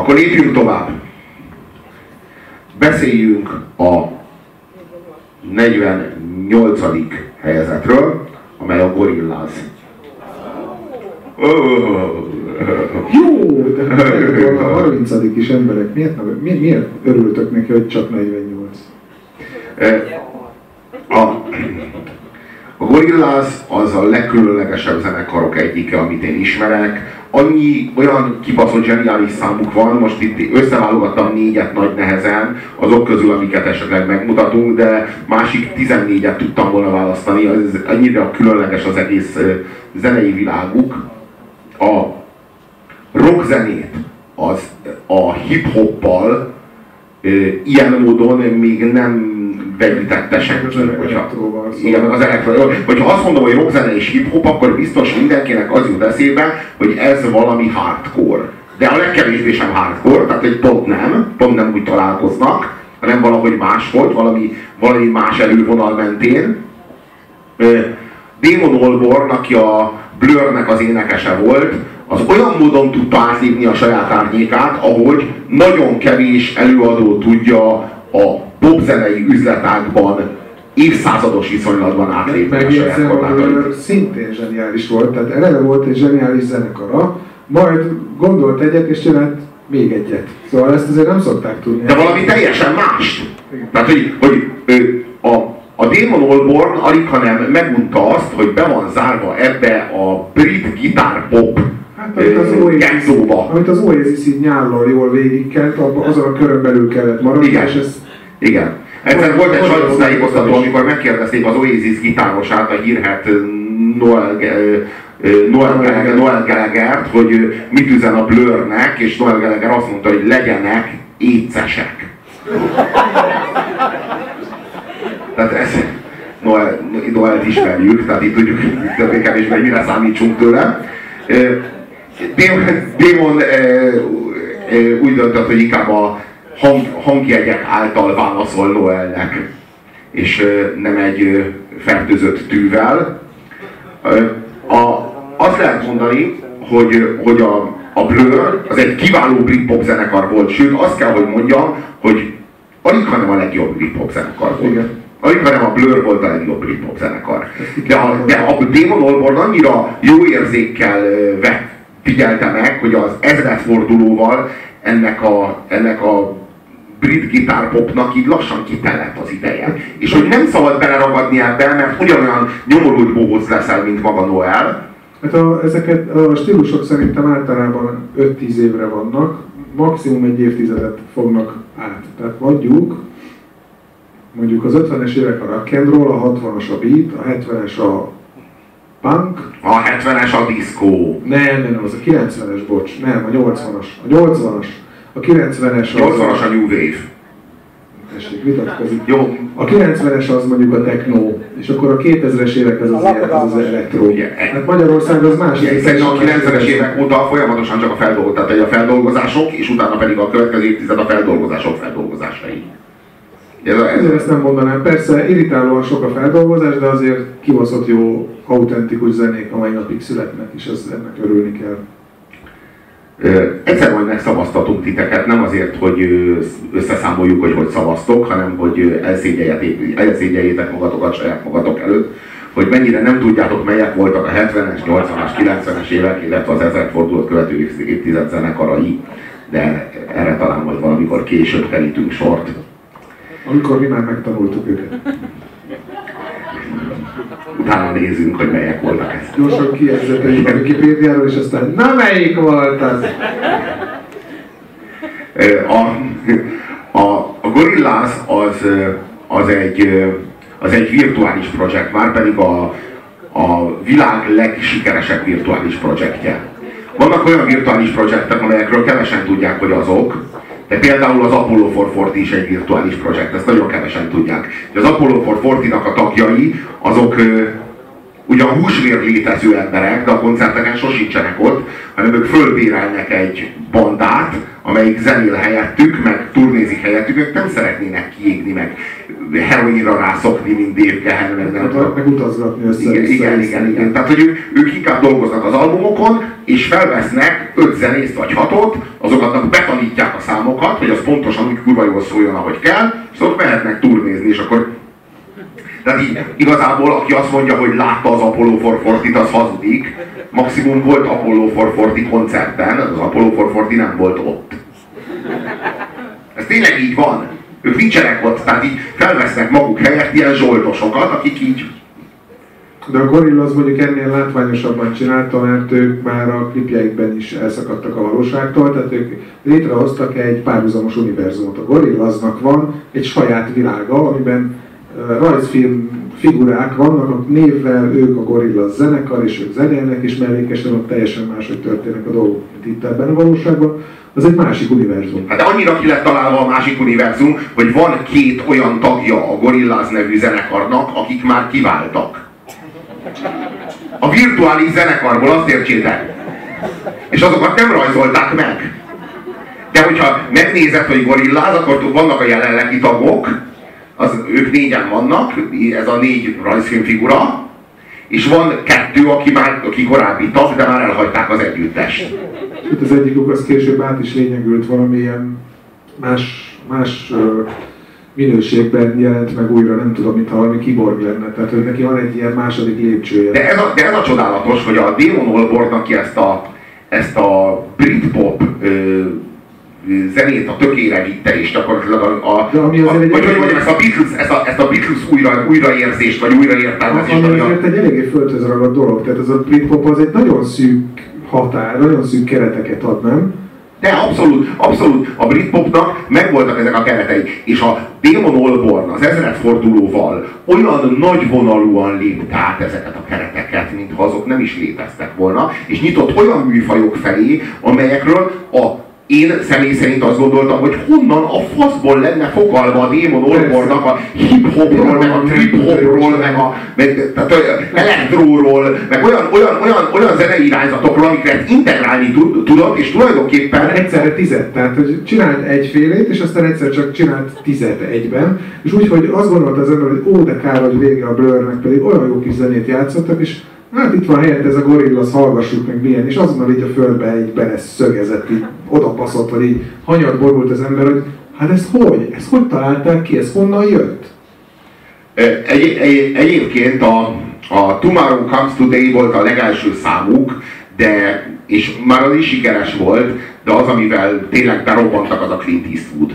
Akkor lépjünk tovább. Beszéljünk a 48. helyezetről, amely a Gorillaz. Jó, de a 30. is emberek, miért, mi, miért örültök neki, hogy csak 48? A, a Gorillaz az a legkülönlegesebb zenekarok egyike, amit én ismerek. Annyi olyan kibaszott zseniális számuk van, most itt összeválogattam négyet nagy nehezen, azok közül, amiket esetleg megmutatunk, de másik 14-et tudtam volna választani, ez annyira különleges az egész zenei világuk. A rockzenét az a hip-hoppal ilyen módon még nem vegyítette senki. Hogyha, igen, az elektro. Hogyha azt mondom, hogy rockzene és hip-hop, akkor biztos mindenkinek az jut eszébe, hogy ez valami hardcore. De a legkevésbé sem hardcore, tehát egy pont nem, pont nem úgy találkoznak, hanem valahogy más volt, valami, valami más elővonal mentén. Damon Albarn, aki a Blurnek az énekese volt, az olyan módon tudta átlépni a saját árnyékát, ahogy nagyon kevés előadó tudja a popzenei üzletákban évszázados viszonylatban átlépni a saját korlátait. szintén zseniális volt, tehát eleve volt egy zseniális zenekara, majd gondolt egyet és csinált még egyet. Szóval ezt azért nem szokták tudni. De valami teljesen más. Tehát, hogy, hogy a, a Damon Albarn alig, hanem megunta azt, hogy be van zárva ebbe a brit gitárpop Hát, amit az Oasis, amit az Oasis így nyállal jól végigkelt, azon a körön belül kellett maradni, Igen. és ez... Igen. Egyszer volt egy sajtótájékoztató, amikor megkérdezték az Oasis gitárosát, a hírhet Noel, Noel, Gallagher, Noel Gallagher, hogy mit üzen a Blurnek, és Noel Gallagher azt mondta, hogy legyenek écesek. Tehát ez, Noel, Noel-t ismerjük, tehát itt tudjuk többé-kevésbé mire számítsunk tőle. Démon úgy döntött, hogy inkább a hang, hangjegyek által válaszol Noelnek, és nem egy fertőzött tűvel. A, azt lehet mondani, hogy, hogy a, a Blur az egy kiváló britpop zenekar volt, sőt azt kell, hogy mondjam, hogy alig hanem a legjobb britpop zenekar volt. Igen. Alig hanem a Blur volt a legjobb britpop zenekar. De a, de a Damon Albarn annyira jó érzékkel vett figyelte meg, hogy az ezredfordulóval ennek a, ennek a brit gitárpopnak így lassan kitelett az ideje. És hogy nem szabad beleragadni ebbe, mert ugyanolyan nyomorult bohóc leszel, mint maga Noel. Hát a, ezeket a stílusok szerintem általában 5-10 évre vannak, maximum egy évtizedet fognak át. Tehát mondjuk, mondjuk az 50-es évek a rock and roll, a 60-as a beat, a 70-es a punk. A 70-es a diszkó. Nem, nem, az a 90-es, bocs, nem, a 80-as. A 80-as, a 90-es. 80-as a New Wave. Tessék, vitatkozik. Jó. A 90-es az mondjuk a techno, és akkor a 2000-es évek az az, az, az elektro. Yeah. Hát Magyarország az más. Yeah, hiszen a 90-es évek óta folyamatosan csak a feldolgozás, tehát a feldolgozások, és utána pedig a következő évtized a feldolgozások feldolgozásai. Ezért ezt nem mondanám. Persze irritálóan sok a feldolgozás, de azért kibaszott jó, autentikus zenék a mai napig születnek, és ez, ennek örülni kell. Egyszer majd megszavaztatunk titeket, nem azért, hogy összeszámoljuk, hogy hogy szavaztok, hanem hogy elszégyeljétek magatokat saját magatok előtt, hogy mennyire nem tudjátok, melyek voltak a 70-es, 80-as, 90-es évek, illetve az ezerfordulót követő évtized zenekarai, de erre talán majd valamikor később kerítünk sort. Amikor mi már megtanultuk őket. Utána nézzünk, hogy melyek voltak ezek. Gyorsan kiegzeteljük a Wikipédiáról, és aztán na melyik volt az? A, a, a Gorillaz az, az, egy, az egy virtuális projekt, már pedig a, a világ legsikeresebb virtuális projektje. Vannak olyan virtuális projektek, amelyekről kevesen tudják, hogy azok, de például az Apollo 440 is egy virtuális projekt, ezt nagyon kevesen tudják. De az Apollo 440-nak a tagjai, azok ugyan húsvér létező emberek, de a koncerteken sosincsenek ott, hanem ők fölbérelnek egy bandát, amelyik zenél helyettük, meg turnézik helyettük, ők nem szeretnének kiégni, meg heroinra rászokni, mint Dave Gehen, meg nem tudom. Meg utazgatni össze. Igen, igen, igen, igen. Tehát, hogy ők, ők inkább dolgoznak az albumokon, és felvesznek öt zenészt vagy hatot, azokat betanítják számokat, hogy az pontosan úgy kurva jól szóljon, ahogy kell, és ott mehetnek turnézni, és akkor tehát így igazából, aki azt mondja, hogy látta az Apollo 440 az hazudik. Maximum volt Apollo 440 koncerten, az Apollo 440 nem volt ott. Ez tényleg így van. Ők nincsenek ott, tehát így felvesznek maguk helyett ilyen zsoltosokat, akik így de a Gorilla az mondjuk ennél látványosabban csinálta, mert ők már a klipjeikben is elszakadtak a valóságtól, tehát ők létrehoztak egy párhuzamos univerzumot. A Gorillaznak van egy saját világa, amiben rajzfilm figurák vannak, a névvel ők a Gorilla zenekar, és ők zenélnek, és mellékesen ott teljesen máshogy történnek a dolgok, mint itt ebben a valóságban. Az egy másik univerzum. Hát annyira ki lett találva a másik univerzum, hogy van két olyan tagja a Gorillaz nevű zenekarnak, akik már kiváltak. A virtuális zenekarból azt értsétek. És azokat nem rajzolták meg. De hogyha megnézed, hogy gorilláz, akkor vannak a jelenlegi tagok, az, ők négyen vannak, ez a négy rajzfilmfigura, és van kettő, aki már aki korábbi tag, de már elhagyták az együttest. Itt az egyikük az később át is lényegült valamilyen más, más minőségben jelent meg újra, nem tudom, mintha valami kiborg lenne. Tehát, hogy neki van egy ilyen második lépcsője. De ez a, de ez a csodálatos, hogy a Damon Albarn, aki ezt a, ezt a Britpop ö, zenét a tökére vitte, és gyakorlatilag a, a, a, a vagy mondjam, ezt a Beatles, ezt a, ezt a Beatles újra, újraérzést, vagy újraértelmezést. Ami azért egy eléggé földhöz ragadt dolog, tehát ez a Britpop az egy nagyon szűk határ, nagyon szűk kereteket ad, nem? De abszolút, abszolút a Britpopnak megvoltak ezek a keretei. És a Damon Albarn az ezredfordulóval olyan nagyvonalúan lépte át ezeket a kereteket, mintha azok nem is léteztek volna, és nyitott olyan műfajok felé, amelyekről a én személy szerint azt gondoltam, hogy honnan a faszból lenne fogalma a Démon Orbornak a hip-hopról, meg a trip-hopról, meg a meg, tehát, elektróról, meg olyan, olyan, olyan, olyan zenei irányzatokról, amiket integrálni tudott, és tulajdonképpen... Egyszerre tizet, tehát hogy csinált egyfélét, és aztán egyszer csak csinált tizet egyben, és úgy, hogy azt gondolta az ember, hogy ó, de kár, hogy vége a Blurnek, pedig olyan jó kis zenét játszottak, és hát itt van helyett ez a gorilla, hallgassuk meg milyen, és azonnal így a földbe egy bele szögezett, így odapaszott, vagy így hanyat borult az ember, hogy hát ezt hogy? Ezt hogy találták ki? Ez honnan jött? Egy, egy, egyébként a, a Tomorrow Comes Today volt a legelső számuk, de, és már az is sikeres volt, de az, amivel tényleg berobbantak, az a Clint Eastwood.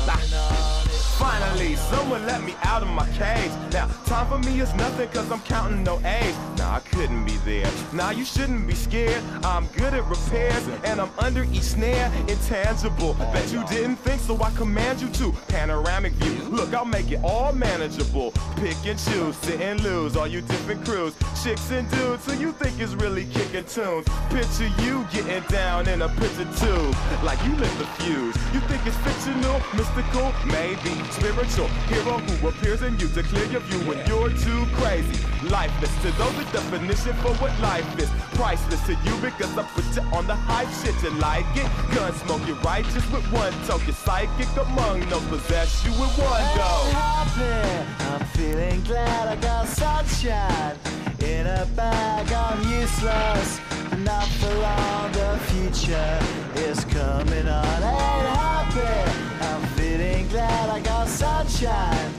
Finally, someone let me out of my cage. Now, time for me is nothing cause I'm counting no A's. Nah, I couldn't be there. Nah, you shouldn't be scared. I'm good at repairs and I'm under each snare. Intangible. Bet you didn't think so I command you to. Panoramic view. Look, I'll make it all manageable. Pick and choose, sit and lose. All you different crews. Chicks and dudes so you think is really kicking tunes. Picture you getting down in a picture tube. Like you lit the fuse. You think it's fictional, mystical, maybe spiritual hero who appears in you to clear your view when you're too crazy. Lifeless to those the definition for what life is. Priceless to you because I put you on the hype shit. You like it? Gun smoke, you righteous with one toke. You're psychic among no possess you with one go. Happy. I'm feeling glad I got sunshine in a bag. I'm useless, not for long. The future is coming on. Ain't happy I'm feeling glad I got sunshine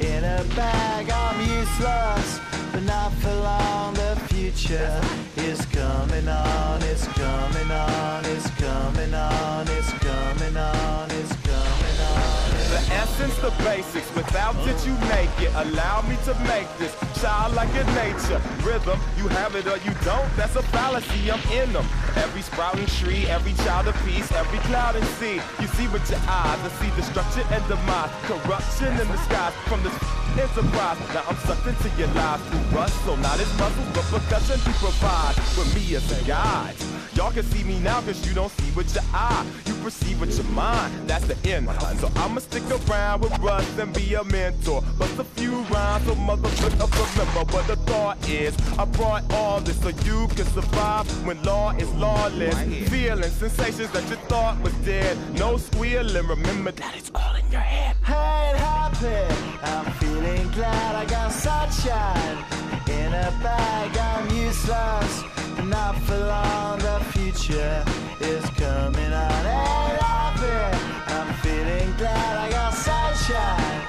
in a bag. I'm useless, but not for long. The future. is coming on, it's coming on, it's coming on, it's coming on, it's coming on. The essence, the basics. Without it, you make it. Allow me to make this child like a nature. Rhythm, you have it or you don't. That's a fallacy. I'm in them. Every sprouting tree, every child of peace, every cloud and sea. You see with your eyes, I see destruction and demise, corruption in the skies from this enterprise. Now I'm sucked into your lives through rust, so not as muscles, but percussion to provide with me as a guide. Y'all can see me now cause you don't see with your eye. You perceive with your mind. That's the end. So I'ma stick around with Russ and be a mentor. Bust a few rhymes so motherfucker remember what the thought is. I brought all this so you can survive when law is lawless. Feeling sensations that you thought was dead. No squealing. Remember that it's all in your head. Hey, it happened. I'm feeling glad I got sunshine in a bag. I'm useless, not for long. The future is coming on. Hey, it happened. I'm feeling glad I got sunshine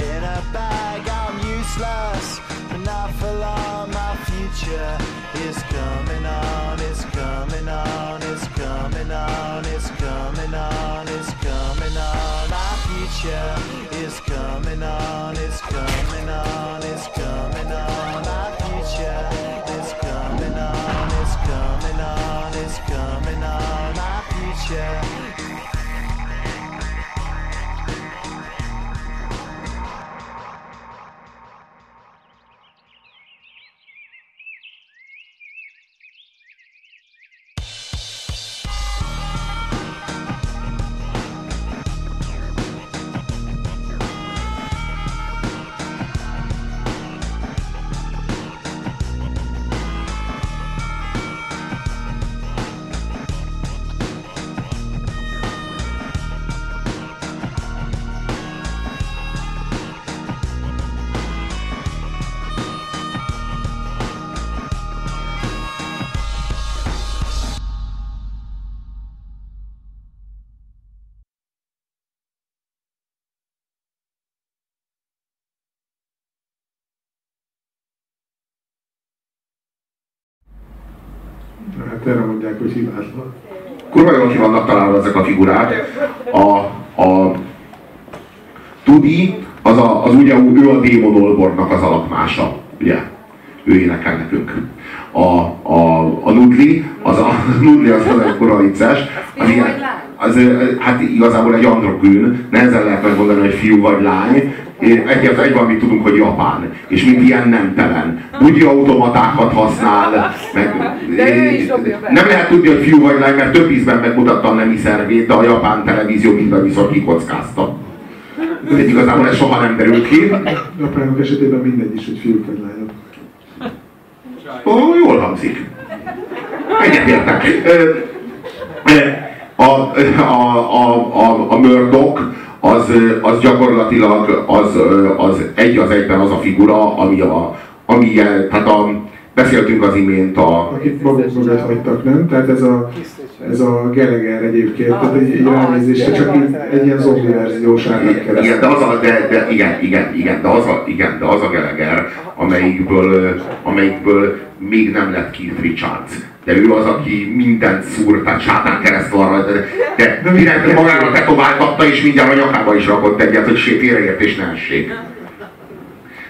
in a bag. I'm useless, long. My future is coming on. It's coming on. It's coming on. It's coming on. It's coming on. My future is coming on. It's coming on. It's coming on. My future is coming on. It's coming on. It's coming on. My future. Mondják, hogy hibátlan. Kurva jól ki vannak találva ezek a figurák. A, a Tudi, az, a, az ugye ő a Démon Olbornak az alakmása, ugye? Ő énekel nekünk. A, a, a Nudli, az a, a Nudli az, az egy korai vicces. Az, ilyen, az, hát igazából egy androgyn, nehezen lehet megmondani, hogy fiú vagy lány. Egyetlen egy valamit tudunk, hogy japán, és mint ilyen nemtelen. Bugyi automatákat használ, meg, De ő is dobja be. nem lehet tudni, hogy fiú vagy lány, mert több ízben megmutatta a nemi szervét, de a japán televízió minden viszont kikockázta. De igazából ez soha nem derült ki. Japánok esetében mindegy is, hogy fiúk vagy lányok. Ó, jól hangzik. Egyetértek. A, a, a, a, a Murdoch az, az gyakorlatilag az, az egy az egyben az a figura, ami a, ami, tehát a, beszéltünk az imént a, Akit maguk mögött hagytak, nem? Tehát ez a, ez a Gallagher egyébként, tehát egy, egy ránézésre csak így, egy ilyen zombi verziós átnak Igen, de az a, de, de, igen, igen, igen, de az a, igen, de az a Gallagher, amelyikből, amelyikből még nem lett Keith Richards. De ő az, aki mindent szúr, tehát sátán keresztül van rajta, de, de, de mindent magára tetováltatta, és mindjárt a nyakába is rakott egyet, hogy sé- félreért és ne essék.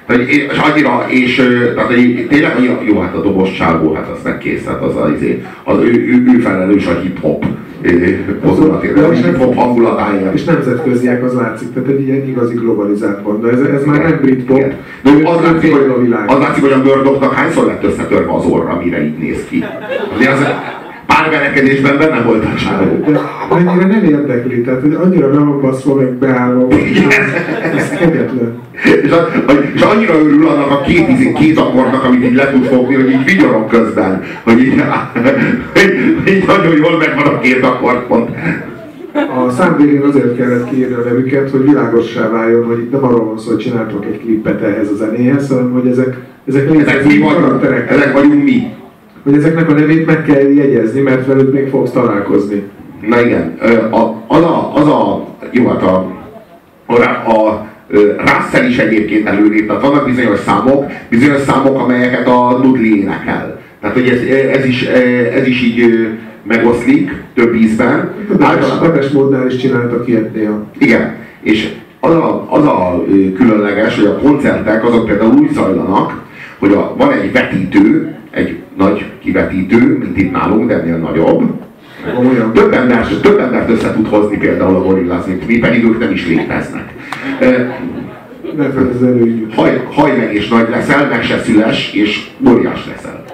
Tehát, és annyira, és tehát, hogy tényleg annyira, jó, hát a dobos csávó, hát az meg kész, hát az, az, izé, az ő, ő, ő felelős a hip-hop mozdulatér, a hip-hop hangulatáért. És nemzetköziek az látszik, tehát egy ilyen igazi globalizált banda. Ez, ez már nem brit pop, Igen. De ő- az látszik, hogy, a világ. az látszik, hogy a Murdochnak hányszor lett összetörve az orra, mire így néz ki. Azért az pár verekedésben benne volt a csávó. De annyira nem érdekli, tehát hogy annyira be van baszva, meg beállva, hogy ez, ez kegyetlen. És, a, és annyira örül annak a két, izé- két akkordnak, amit így le tud fogni, hogy így vigyorog közben. Hogy így, hogy így nagyon jól megvan a két akkordpont. A számvégén azért kellett kiírni a nevüket, hogy világossá váljon, hogy itt nem arról van szó, hogy csináltok egy klippet ehhez a zenéhez, hanem hogy ezek, ezek Ezek létező vagyunk, karakterek. ezek vagyunk mi. Hogy ezeknek a nevét meg kell jegyezni, mert velük még fogsz találkozni. Na igen, az a, az a, jó hát a, a, a Russell is egyébként előrébb, tehát vannak bizonyos számok, bizonyos számok, amelyeket a Nudli énekel. Tehát, hogy ez, ez, is, ez is így megoszlik több ízben. Depes módnál is csináltak ilyet néha. Igen, és az a, az a különleges, hogy a koncertek azok például úgy zajlanak, hogy a, van egy vetítő, egy nagy kivetítő, mint itt nálunk, de ennél nagyobb. Több embert, több embert össze tud hozni például a Gorillaz, mint mi, pedig ők nem is léteznek. Haj, haj meg és nagy leszel, meg se szüles, és óriás leszel.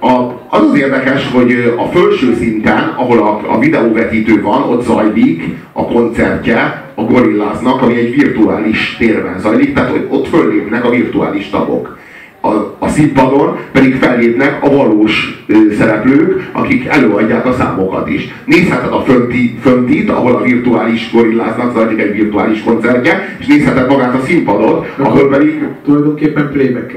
A, az az érdekes, hogy a felső szinten, ahol a, a videóvetítő van, ott zajlik a koncertje a gorilláznak, ami egy virtuális térben zajlik, tehát ott föllépnek a virtuális tagok. A, a színpadon pedig fellépnek a valós ö, szereplők, akik előadják a számokat is. Nézheted a fönti, föntit, ahol a virtuális gorilláznak zajlik egy virtuális koncertje, és nézheted magát a színpadot, ahol pedig... Tulajdonképpen playback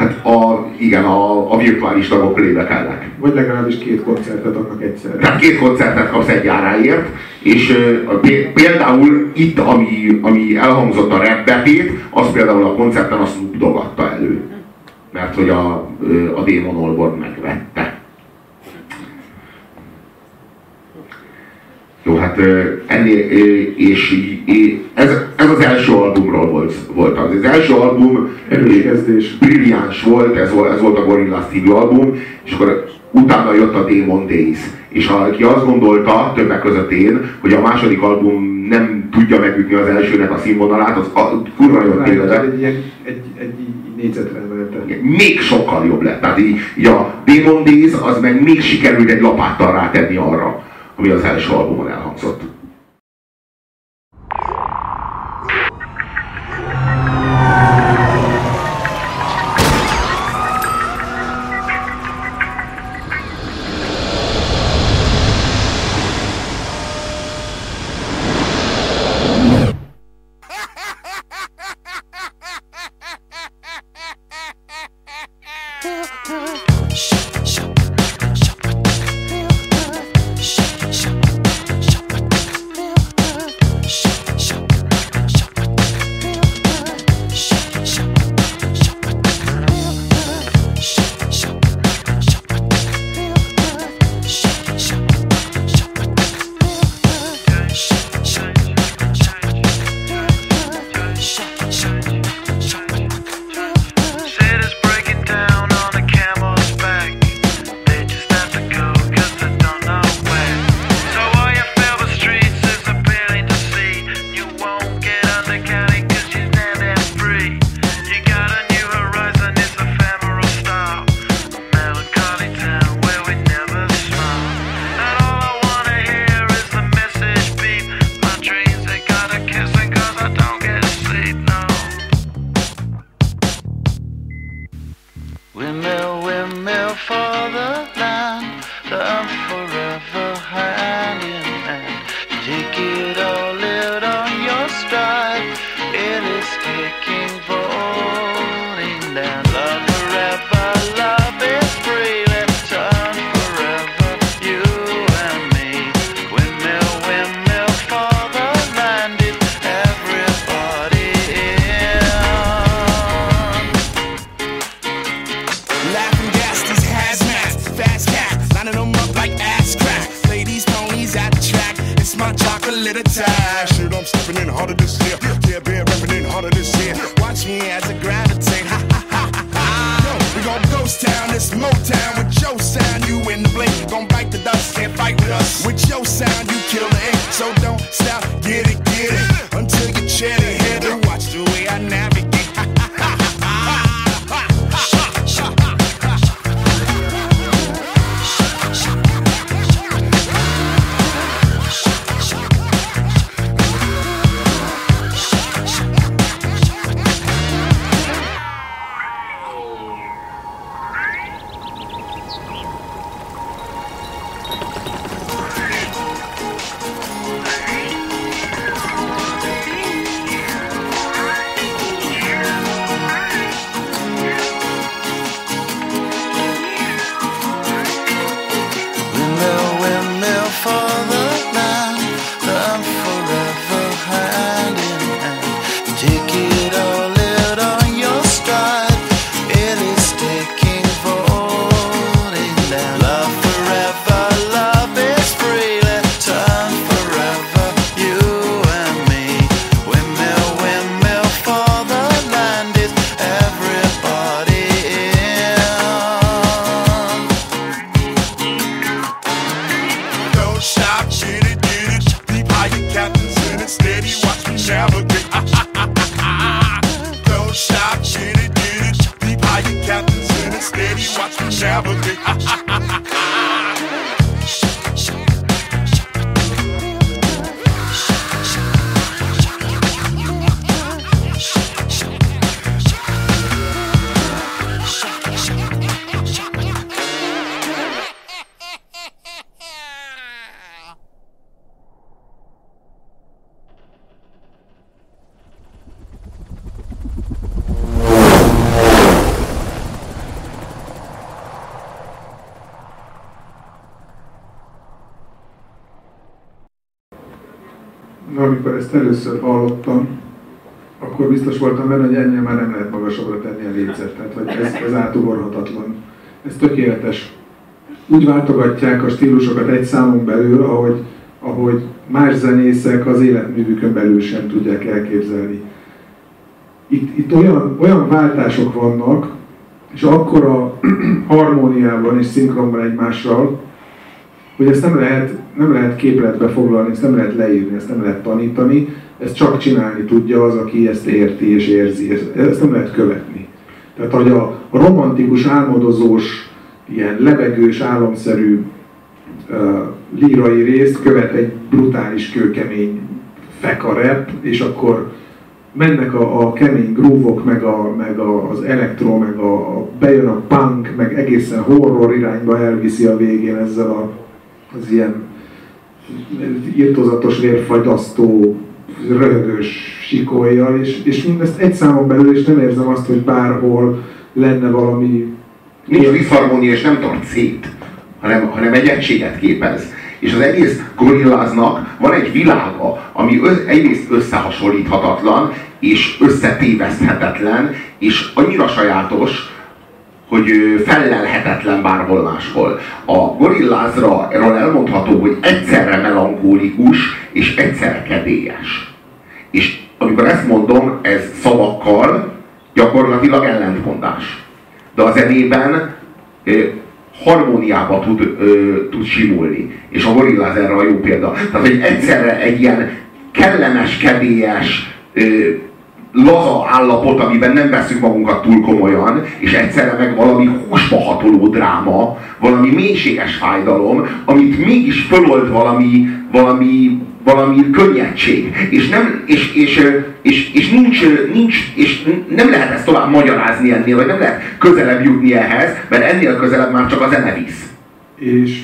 Hát a, igen, a, a virtuális tagok lélekelnek. Vagy legalábbis két koncertet adnak egyszerre. Tehát két koncertet kapsz egy áráért, és például itt, ami, ami elhangzott a rebbetét, az például a koncerten azt dogatta elő. Mert hogy a, a Démon megvette. Jó, hát ennél, és ez, ez az első albumról volt, volt az. Az első album kezdés. brilliáns volt, ez volt, ez volt a Gorillaz című album, és akkor utána jött a Demon Days. És aki azt gondolta, többek között én, hogy a második album nem tudja megütni az elsőnek a színvonalát, az a, kurva jött tényleg. Egy, egy, egy, egy négyzetre Még sokkal jobb lett. Tehát így, így a Demon Days az meg még sikerült egy lapáttal rátenni arra ami az első albumon elhangzott. Steady, watch me navigate. amikor ezt először hallottam, akkor biztos voltam benne, hogy ennél már nem lehet magasabbra tenni a lécet. Tehát, hogy ez, ez átugorhatatlan. Ez tökéletes. Úgy váltogatják a stílusokat egy számon belül, ahogy, ahogy más zenészek az életművükön belül sem tudják elképzelni. Itt, itt olyan, olyan váltások vannak, és akkora harmóniában és szinkronban egymással, hogy ezt nem lehet, nem lehet képletbe foglalni, ezt nem lehet leírni, ezt nem lehet tanítani, ezt csak csinálni tudja az, aki ezt érti és érzi, ezt, ezt nem lehet követni. Tehát, hogy a, romantikus, álmodozós, ilyen lebegős, álomszerű uh, lírai részt követ egy brutális, kőkemény feka rap, és akkor mennek a, a kemény groove meg, a, meg a, az elektro, meg a, a, bejön a punk, meg egészen horror irányba elviszi a végén ezzel a, az ilyen írtozatos, vérfagyasztó, röhögős sikolyjal, és, és mindezt egy számon belül, és nem érzem azt, hogy bárhol lenne valami... Nincs diszharmónia, és nem tart szét, hanem, hanem egy egységet képez. És az egész gorilláznak van egy világa, ami ö, egyrészt összehasonlíthatatlan, és összetéveszthetetlen, és annyira sajátos, hogy fellelhetetlen bárhol máshol. A gorillázra erről elmondható, hogy egyszerre melankólikus, és egyszerre kedélyes. És amikor ezt mondom, ez szavakkal gyakorlatilag ellentmondás. De a zenében harmóniába tud, ö, tud simulni. És a Gorillaz erre a jó példa. Tehát, hogy egyszerre egy ilyen kellemes, kedélyes, ö, laza állapot, amiben nem veszünk magunkat túl komolyan, és egyszerre meg valami húsba hatoló dráma, valami mélységes fájdalom, amit mégis fölold valami, valami, valami könnyedség. És, nem, és, és, és, és, nincs, nincs, és nem lehet ezt tovább magyarázni ennél, vagy nem lehet közelebb jutni ehhez, mert ennél közelebb már csak a zene visz. És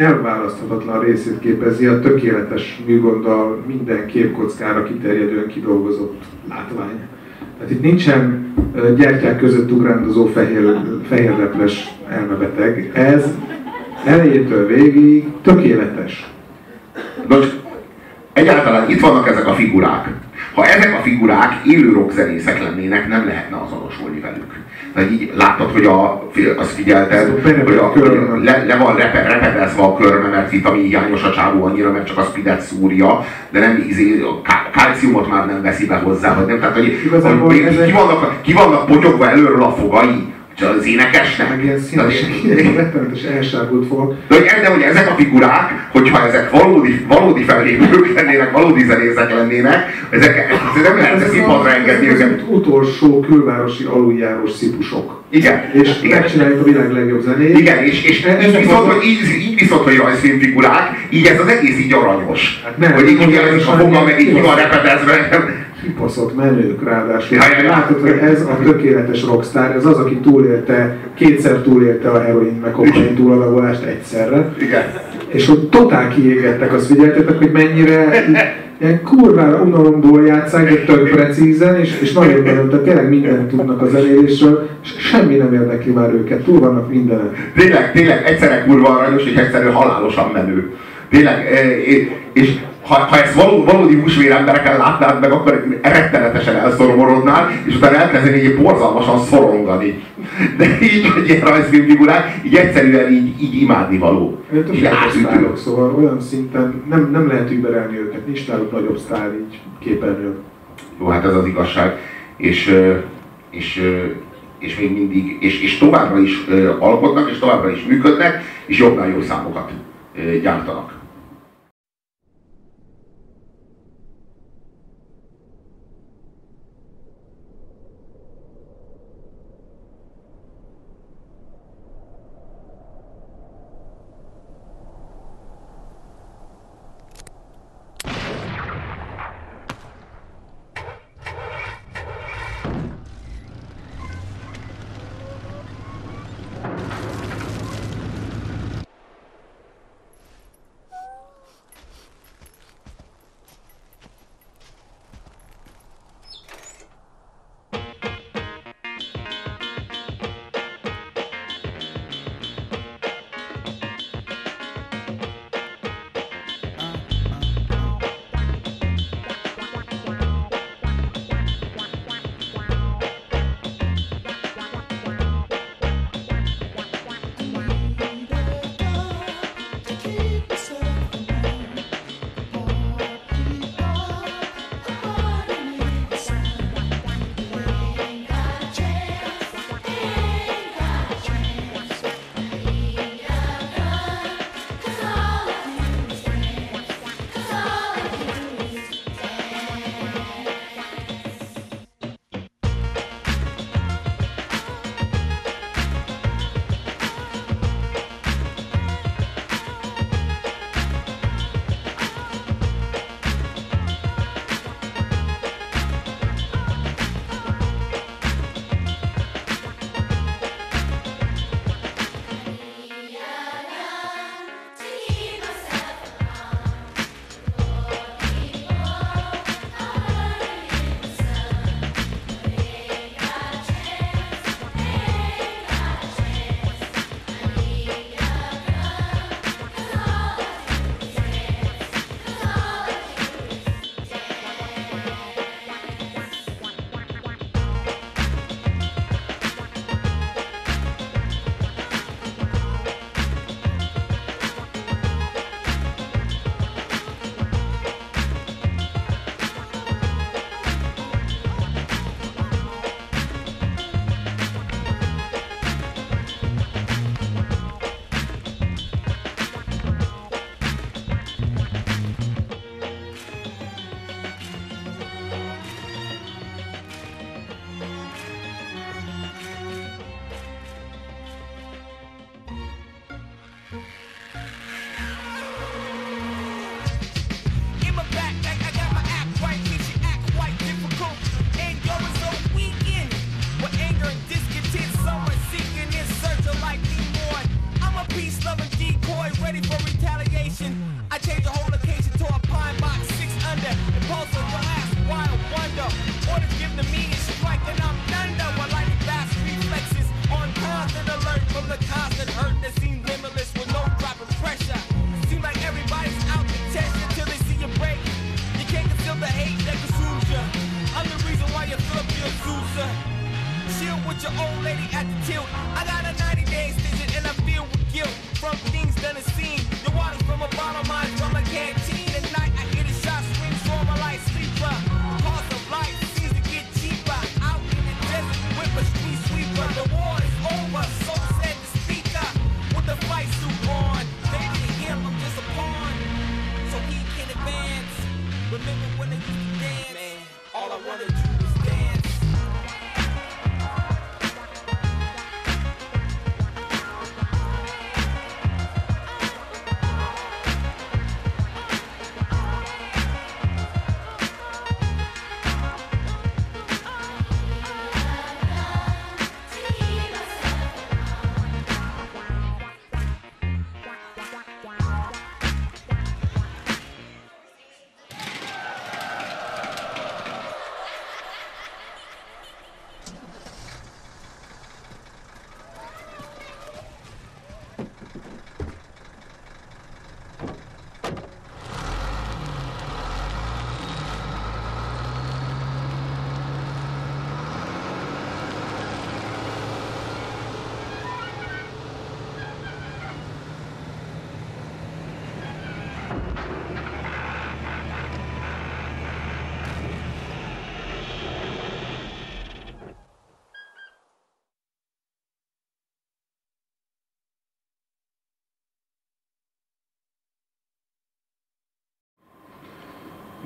elválaszthatatlan részét képezi a tökéletes műgonddal minden képkockára kiterjedően kidolgozott látvány. Tehát itt nincsen gyertyák között ugrándozó fehér, fehérleples elmebeteg. Ez elejétől végig tökéletes. Nos, egyáltalán itt vannak ezek a figurák. Ha ezek a figurák élő rockzenészek lennének, nem lehetne azonosulni velük. Tehát így láttad, hogy a, azt figyelted, hogy, a, hogy le, le van repe, repedezve a körme, mert itt ami hiányos a csávó annyira, mert csak a spidet szúrja, de nem izé, a kálciumot már nem veszi be hozzá, vagy nem, tehát hogy, hogy még ki, vannak, ki vannak potyogva előről a fogai, az énekesnek. Meg ilyen színes, rettenetes elsárgult fogak. De hogy, de hogy ezek a figurák, hogyha ezek valódi, valódi fellépők lennének, valódi zenészek lennének, ezek, ezek nem lehet ezt színpadra engedni Ez őket. utolsó külvárosi aluljárós szipusok. Igen. És igen. megcsináljuk a világ legjobb zenét. Igen, és, és Ezek így, viszont, hogy így, így viszont, hogy rajzfilmfigurák, így ez az egész így aranyos. Hát nem, hogy így jelenik a foga, meg így ki van repedezve. Kibaszott menők ráadásul. Ja. Látod, hogy ez a tökéletes rockstar, ez az, aki túlélte, kétszer túlélte a heroin meg kokain túladagolást egyszerre. Igen. És hogy totál kiégettek, azt figyeltetek, hogy mennyire ilyen kurvára unalomból játszák, de tök precízen, és, és nagyon nagyon, tehát tényleg mindent tudnak az elérésről, és semmi nem érdekli már őket, túl vannak mindenen. Tényleg, tényleg egyszerre kurva aranyos, és egyszerre halálosan menő. Tényleg, eh, és ha, ha ezt való, valódi húsvér embereken látnád meg, akkor rettenetesen elszomorodnál, és utána elkezdeni így borzalmasan szorongani. De így, hogy ilyen rajzfilmfigurák, így egyszerűen így, így imádni való. Sztárok, szóval olyan szinten nem, nem lehet überelni őket, nincs náluk nagyobb sztár így képernyőn. Jó, hát ez az igazság. És, és, és még mindig, és, és továbbra is alkotnak, és továbbra is működnek, és jobbnál jó számokat gyártanak.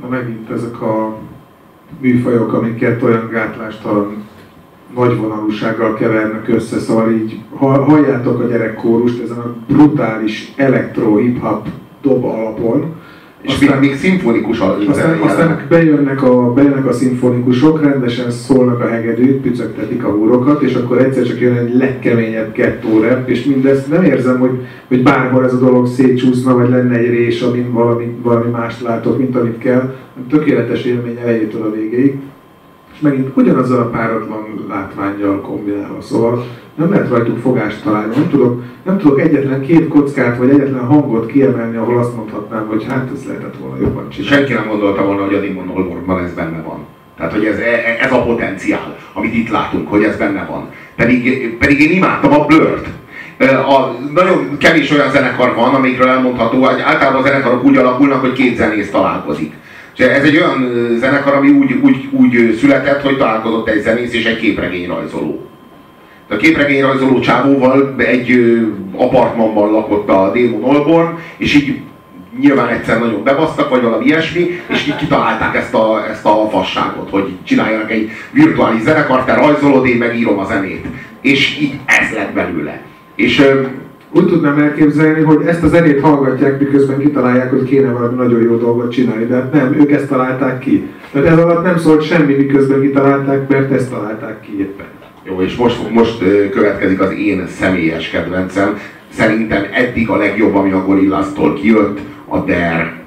Na megint ezek a műfajok, amiket olyan gátlástalan nagy vonalúsággal kevernek össze, szóval így ha- halljátok a gyerekkórust ezen a brutális elektro hip-hop dob alapon, És aztán- még, még szimfonikus a aztán, aztán bejönnek, a, bejönnek a szimfonikusok, rendesen szólnak a hegedűt, pücögtetik a húrokat, és akkor egyszer csak jön egy legkeményebb gettó rap, és mindezt nem érzem, hogy, hogy bárhol ez a dolog szétcsúszna, vagy lenne egy rés, amin valami, valami mást látok, mint amit kell. Tökéletes élmény elejétől a végéig. És megint ugyanazzal a páratlan látványjal kombinálva. Szóval nem lehet rajtuk fogást találni. Nem tudok, nem tudok egyetlen két kockát, vagy egyetlen hangot kiemelni, ahol azt mondhatnám, hogy hát ez lehetett volna jobban csinálni. Senki nem gondolta volna, hogy a Demon Olborgban ez benne van. Tehát, hogy ez, ez a potenciál, amit itt látunk, hogy ez benne van. Pedig, pedig én imádtam a Blurt. A, nagyon kevés olyan zenekar van, amikről elmondható, hogy általában a zenekarok úgy alakulnak, hogy két zenész találkozik. És ez egy olyan zenekar, ami úgy, úgy, úgy született, hogy találkozott egy zenész és egy képregényrajzoló. A képregényrajzoló csávóval egy apartmanban lakott a Démon Olborn, és így nyilván egyszer nagyon bebasztak, vagy valami ilyesmi, és így kitalálták ezt a, ezt a fasságot, hogy csináljanak egy virtuális zenekart, te rajzolod, én megírom a zenét. És így ez lett belőle. És Úgy tudnám elképzelni, hogy ezt a zenét hallgatják, miközben kitalálják, hogy kéne valami nagyon jó dolgot csinálni, de nem, ők ezt találták ki. Tehát ez alatt nem szólt semmi, miközben kitalálták, mert ezt találták ki éppen. Jó, és most, most következik az én személyes kedvencem. Szerintem eddig a legjobb, ami a Gorillaztól kijött, a Der.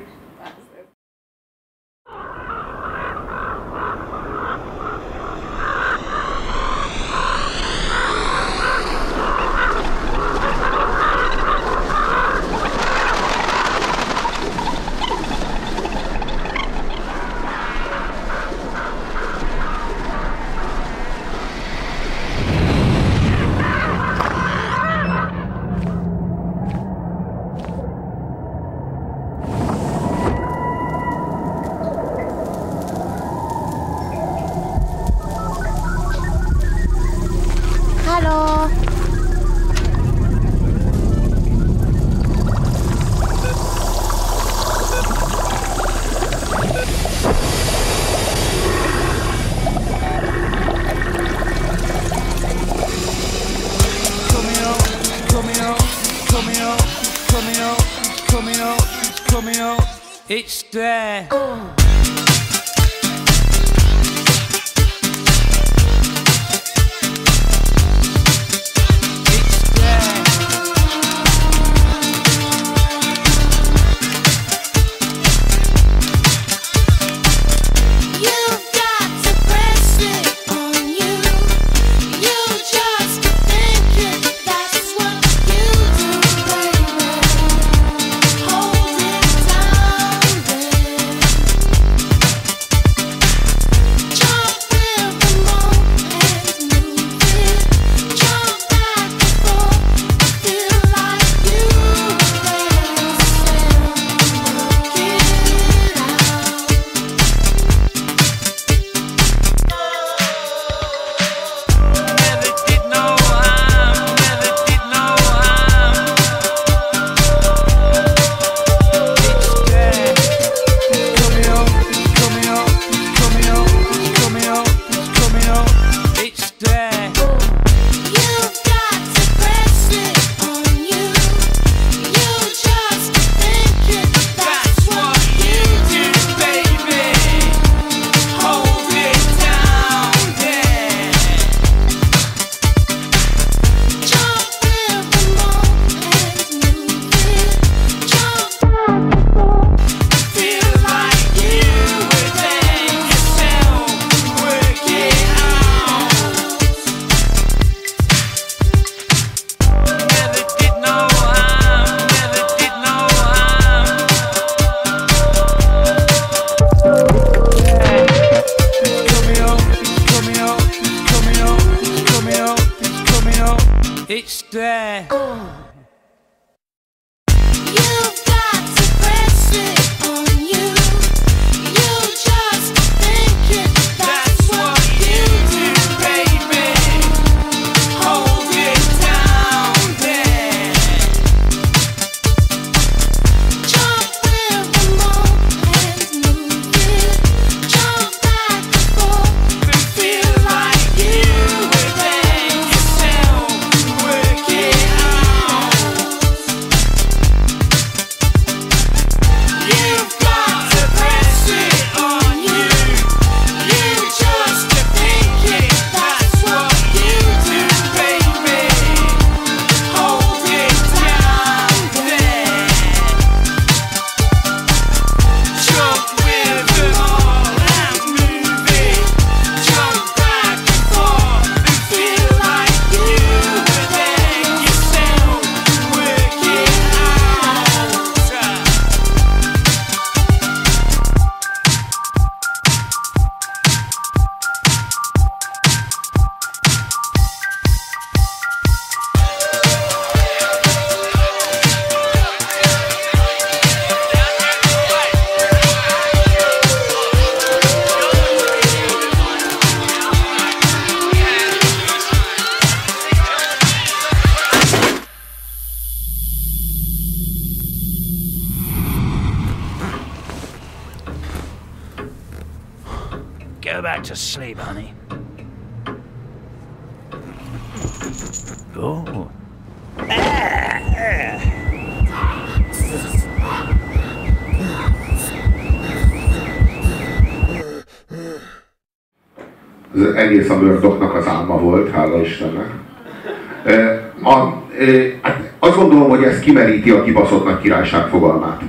Azt gondolom, hogy ez kimeríti a kibaszott nagy királyság fogalmát.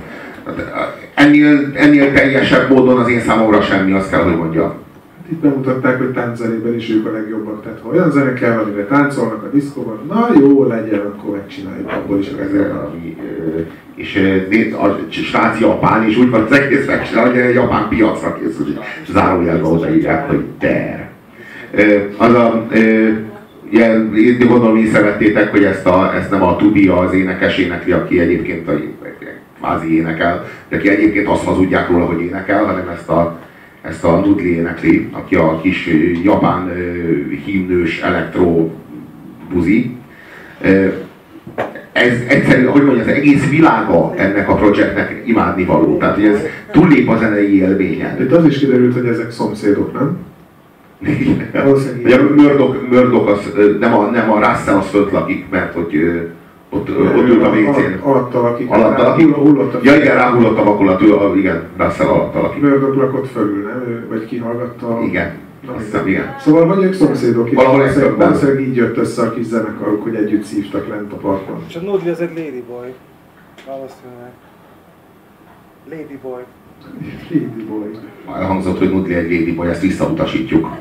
Hát, Ennél, ennél teljesebb módon az én számomra semmi, azt kell, hogy mondjam. Itt bemutatták, hogy tánczenében is ők a legjobbak. Tehát ha olyan zene kell, amire táncolnak a diszkóban, na jó, legyen, akkor megcsináljuk abból is a ö, és a srác japán, és úgy van az egész megcsinálva, hogy a japán piacra készül. és Zárójelben odaírják, hogy der. Az a, ilyen, én gondolom, így szerettétek, hogy ezt, a, ezt nem a Tudia az énekes énekli, aki egyébként a, kvázi énekel, de aki egyébként azt hazudják róla, hogy énekel, hanem ezt a, ezt a Nudli énekli, aki a kis japán himnős elektro buzi. Ez egyszerű, hogy mondjam, az egész világa ennek a projektnek imádni való. Tehát, hogy ez túllép a zenei élményen. Itt az is kiderült, hogy ezek szomszédok, nem? Ugye a Murdoch, Murdoch az, nem a, nem a Russell az fönt lakik, mert hogy ott, ott ült a WC-n. Alatta lakik. Alatta lakik? Hull- Hullott a Ja igen, ráhullott a vakulat, ő, igen, Russell alatta lakik. Murdoch lakott fölül, nem? Vagy kihallgatta. Igen, Na, azt hiszem, igen. Szóval vagy ők szomszédok, és Valahol valószínűleg, valószínűleg így jött össze a kis zenekaruk, hogy együtt szívtak lent a parkon. És a Nudli az egy ladyboy. Valószínűleg. Ladyboy. Ladyboy. Elhangzott, hogy Mudli egy Ladyboy, ezt visszautasítjuk.